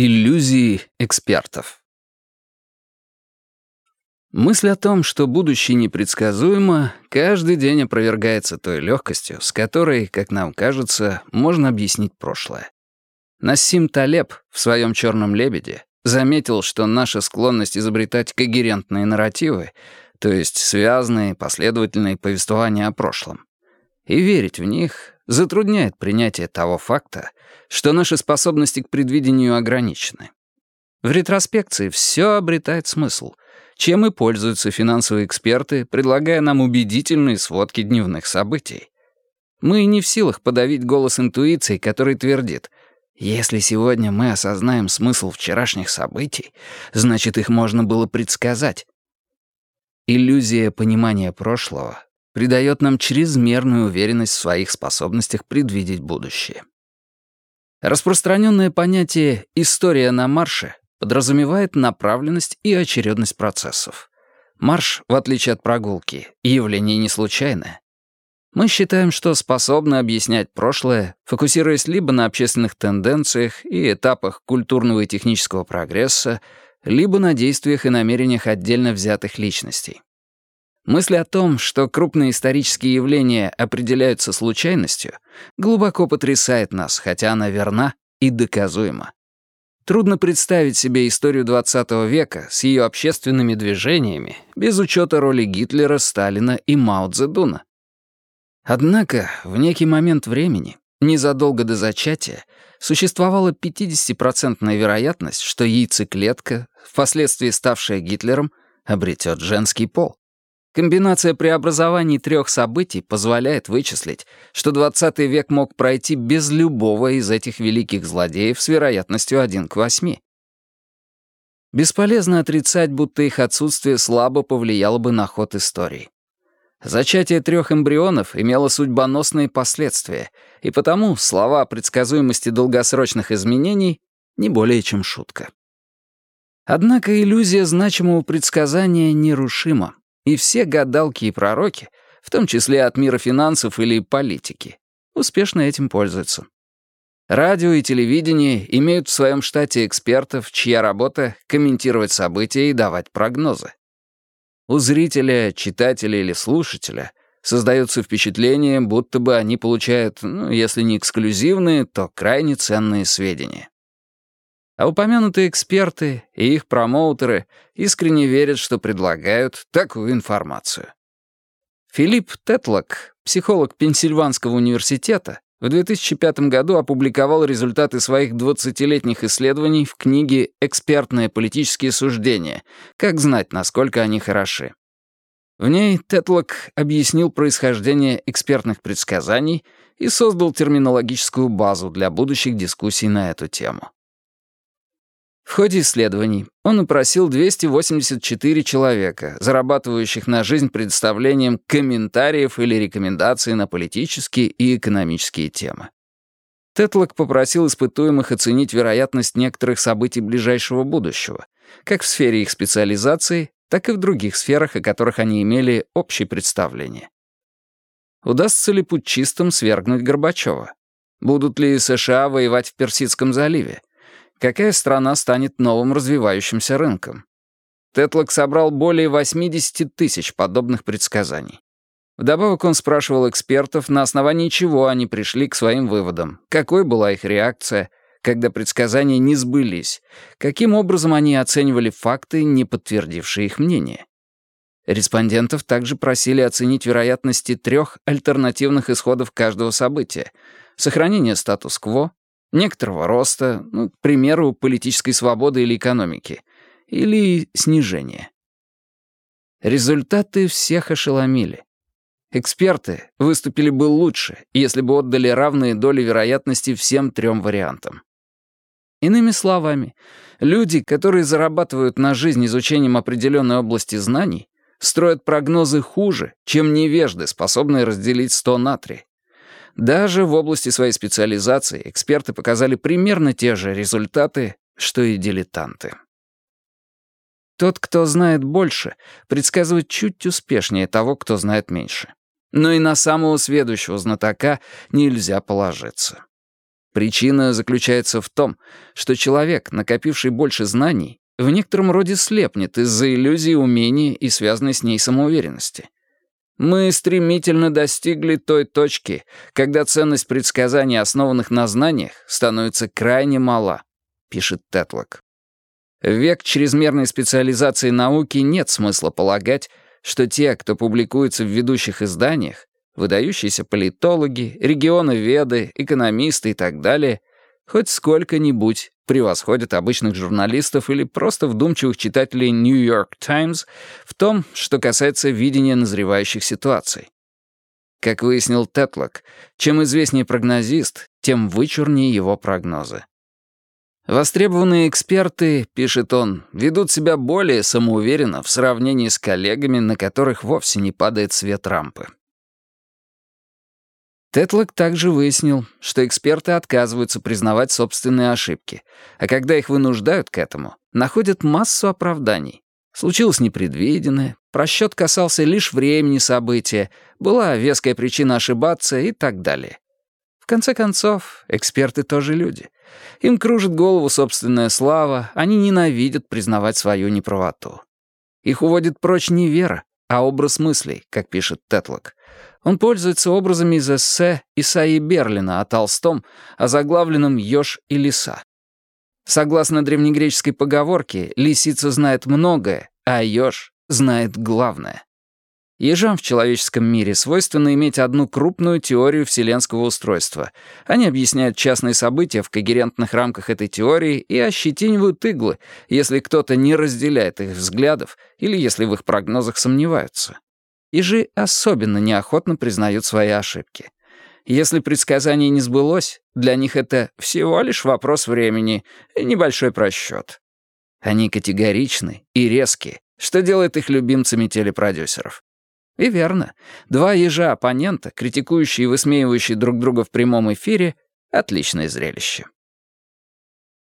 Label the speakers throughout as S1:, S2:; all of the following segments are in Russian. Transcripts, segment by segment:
S1: Иллюзии экспертов Мысль о том, что будущее непредсказуемо, каждый день опровергается той легкостью, с которой, как нам кажется, можно объяснить прошлое. Нассим Талеб в своем «Черном лебеде» заметил, что наша склонность изобретать когерентные нарративы, то есть связанные, последовательные повествования о прошлом, и верить в них затрудняет принятие того факта, что наши способности к предвидению ограничены. В ретроспекции все обретает смысл, чем и пользуются финансовые эксперты, предлагая нам убедительные сводки дневных событий. Мы не в силах подавить голос интуиции, который твердит «Если сегодня мы осознаем смысл вчерашних событий, значит, их можно было предсказать». Иллюзия понимания прошлого придает нам чрезмерную уверенность в своих способностях предвидеть будущее. Распространенное понятие «история на марше» подразумевает направленность и очередность процессов. Марш, в отличие от прогулки, явление не случайное. Мы считаем, что способны объяснять прошлое, фокусируясь либо на общественных тенденциях и этапах культурного и технического прогресса, либо на действиях и намерениях отдельно взятых личностей. Мысль о том, что крупные исторические явления определяются случайностью, глубоко потрясает нас, хотя она верна и доказуема. Трудно представить себе историю XX века с ее общественными движениями без учета роли Гитлера, Сталина и Мао Цзэдуна. Однако в некий момент времени, незадолго до зачатия, существовала 50% вероятность, что яйцеклетка, впоследствии ставшая Гитлером, обретет женский пол. Комбинация преобразований трех событий позволяет вычислить, что 20 век мог пройти без любого из этих великих злодеев с вероятностью 1 к 8. Бесполезно отрицать, будто их отсутствие слабо повлияло бы на ход истории. Зачатие трех эмбрионов имело судьбоносные последствия, и потому слова о предсказуемости долгосрочных изменений не более чем шутка. Однако иллюзия значимого предсказания нерушима. И все гадалки и пророки, в том числе от мира финансов или политики, успешно этим пользуются. Радио и телевидение имеют в своем штате экспертов, чья работа — комментировать события и давать прогнозы. У зрителя, читателя или слушателя создается впечатление, будто бы они получают, ну, если не эксклюзивные, то крайне ценные сведения. А упомянутые эксперты и их промоутеры искренне верят, что предлагают такую информацию. Филипп Тетлок, психолог Пенсильванского университета, в 2005 году опубликовал результаты своих 20-летних исследований в книге «Экспертные политические суждения. Как знать, насколько они хороши». В ней Тетлок объяснил происхождение экспертных предсказаний и создал терминологическую базу для будущих дискуссий на эту тему. В ходе исследований он опросил 284 человека, зарабатывающих на жизнь представлением комментариев или рекомендаций на политические и экономические темы. Тетлок попросил испытуемых оценить вероятность некоторых событий ближайшего будущего, как в сфере их специализации, так и в других сферах, о которых они имели общее представление. Удастся ли путчистам свергнуть Горбачева? Будут ли США воевать в Персидском заливе? Какая страна станет новым развивающимся рынком? Тетлок собрал более 80 тысяч подобных предсказаний. Вдобавок он спрашивал экспертов, на основании чего они пришли к своим выводам, какой была их реакция, когда предсказания не сбылись, каким образом они оценивали факты, не подтвердившие их мнение. Респондентов также просили оценить вероятности трех альтернативных исходов каждого события — сохранение статус-кво, некоторого роста, ну, к примеру, политической свободы или экономики, или снижения. Результаты всех ошеломили. Эксперты выступили бы лучше, если бы отдали равные доли вероятности всем трем вариантам. Иными словами, люди, которые зарабатывают на жизнь изучением определенной области знаний, строят прогнозы хуже, чем невежды, способные разделить 100 на 3. Даже в области своей специализации эксперты показали примерно те же результаты, что и дилетанты. Тот, кто знает больше, предсказывает чуть успешнее того, кто знает меньше. Но и на самого сведущего знатока нельзя положиться. Причина заключается в том, что человек, накопивший больше знаний, в некотором роде слепнет из-за иллюзии умения и связанной с ней самоуверенности. Мы стремительно достигли той точки, когда ценность предсказаний, основанных на знаниях, становится крайне мала, пишет Тетлок. В век чрезмерной специализации науки нет смысла полагать, что те, кто публикуется в ведущих изданиях, выдающиеся политологи, регионоведы, экономисты и так далее, хоть сколько-нибудь превосходят обычных журналистов или просто вдумчивых читателей New York Times в том, что касается видения назревающих ситуаций. Как выяснил Тетлок, чем известнее прогнозист, тем вычурнее его прогнозы. Востребованные эксперты, пишет он, ведут себя более самоуверенно в сравнении с коллегами, на которых вовсе не падает свет рампы. Тетлок также выяснил, что эксперты отказываются признавать собственные ошибки, а когда их вынуждают к этому, находят массу оправданий. Случилось непредвиденное, просчет касался лишь времени события, была веская причина ошибаться и так далее. В конце концов, эксперты тоже люди. Им кружит голову собственная слава, они ненавидят признавать свою неправоту. Их уводит прочь не вера, а образ мыслей, как пишет Тетлок. Он пользуется образами из эссе Исаи Берлина о Толстом, озаглавленном «Ёж и лиса». Согласно древнегреческой поговорке, лисица знает многое, а ёж знает главное. Ежам в человеческом мире свойственно иметь одну крупную теорию вселенского устройства. Они объясняют частные события в когерентных рамках этой теории и ощетинивают иглы, если кто-то не разделяет их взглядов или если в их прогнозах сомневаются. Ежи особенно неохотно признают свои ошибки. Если предсказание не сбылось, для них это всего лишь вопрос времени, небольшой просчет. Они категоричны и резкие, что делает их любимцами телепродюсеров. И верно, два ежа-оппонента, критикующие и высмеивающие друг друга в прямом эфире — отличное зрелище.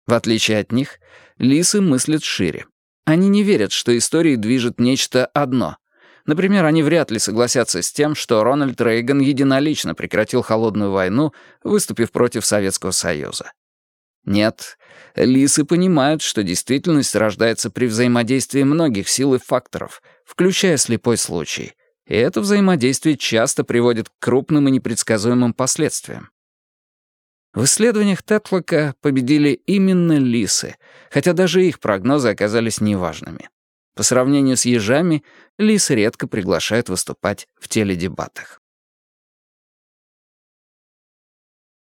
S1: В отличие от них, лисы мыслят шире. Они не верят, что историей движет нечто одно. Например, они вряд ли согласятся с тем, что Рональд Рейган единолично прекратил холодную войну, выступив против Советского Союза. Нет, лисы понимают, что действительность рождается при взаимодействии многих сил и факторов, включая слепой случай, и это взаимодействие часто приводит к крупным и непредсказуемым последствиям. В исследованиях Тетлока победили именно лисы, хотя даже их прогнозы оказались неважными. По сравнению с ежами, лисы редко приглашают выступать в теледебатах.